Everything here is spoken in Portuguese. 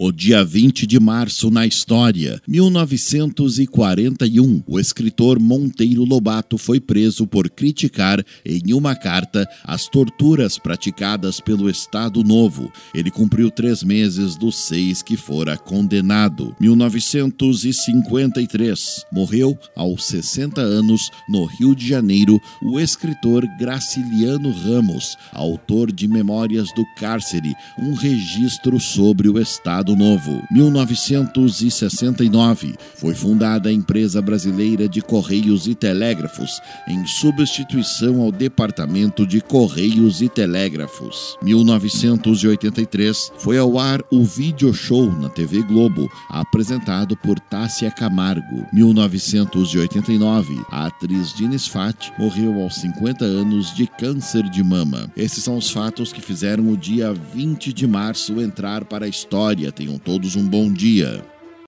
O dia 20 de março na história, 1941, o escritor Monteiro Lobato foi preso por criticar, em uma carta, as torturas praticadas pelo Estado Novo. Ele cumpriu três meses dos seis que fora condenado. 1953, morreu aos 60 anos no Rio de Janeiro o escritor Graciliano Ramos, autor de Memórias do Cárcere, um registro sobre o Estado Estado Novo. 1969 foi fundada a Empresa Brasileira de Correios e Telégrafos, em substituição ao Departamento de Correios e Telégrafos. 1983 foi ao ar o Video Show na TV Globo, apresentado por Tássia Camargo. 1989, a atriz Dines Fati morreu aos 50 anos de câncer de mama. Esses são os fatos que fizeram o dia 20 de março entrar para a história Tenham todos um bom dia.